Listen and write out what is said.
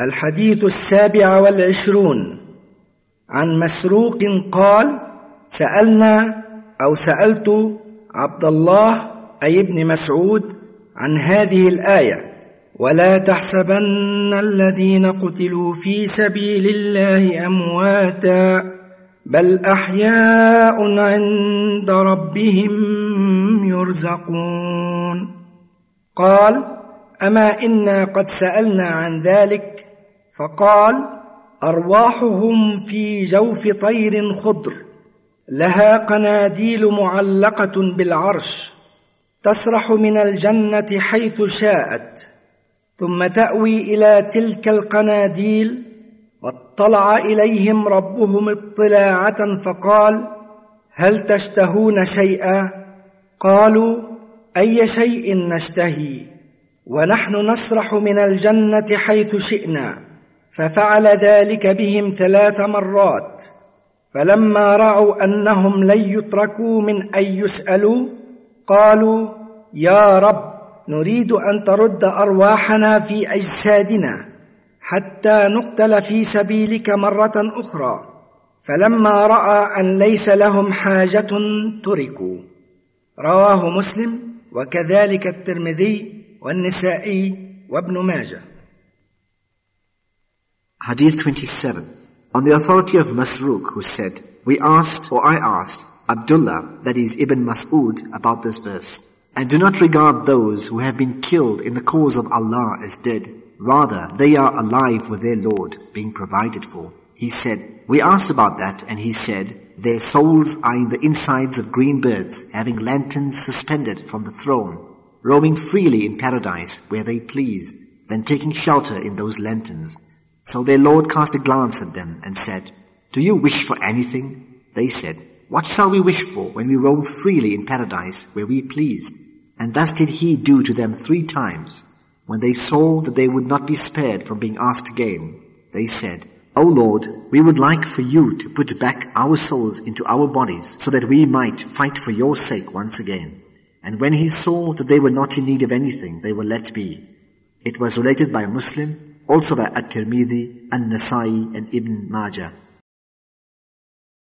الحديث السابع والعشرون. عن مسروق قال سألنا أو سألت عبد الله أي ابن مسعود عن هذه الآية ولا تحسبن الذين قتلوا في سبيل الله أمواتا بل أحياء عند ربهم يرزقون. قال أما إنا قد سألنا عن ذلك فقال أرواحهم في جوف طير خضر لها قناديل معلقة بالعرش تسرح من الجنة حيث شاءت ثم تأوي إلى تلك القناديل واطلع إليهم ربهم اطلاعة فقال هل تشتهون شيئا؟ قالوا أي شيء نشتهي؟ ونحن نسرح من الجنة حيث شئنا. ففعل ذلك بهم ثلاث مرات. فلما رأوا أنهم لن يتركوا من أن يسألوا قالوا يا رب نريد أن ترد أرواحنا في أجسادنا حتى نقتل في سبيلك مرة أخرى. فلما رأى أن ليس لهم حاجة تركوا. رواه مسلم وكذلك الترمذي والنسائي وابن ماجه. Hadith 27. On the authority of Masruq who said, We asked, or I asked, Abdullah, that is Ibn Mas'ud, about this verse. And do not regard those who have been killed in the cause of Allah as dead. Rather, they are alive with their Lord, being provided for. He said, We asked about that, and he said, Their souls are in the insides of green birds, having lanterns suspended from the throne, roaming freely in paradise where they please, then taking shelter in those lanterns. So their Lord cast a glance at them and said, Do you wish for anything? They said, What shall we wish for when we roam freely in paradise where we pleased? And thus did he do to them three times. When they saw that they would not be spared from being asked again, they said, O Lord, we would like for you to put back our souls into our bodies so that we might fight for your sake once again. And when he saw that they were not in need of anything, they were let be. It was related by a Muslim also by At-Tirmidhi, An-Nasai and Ibn Majah.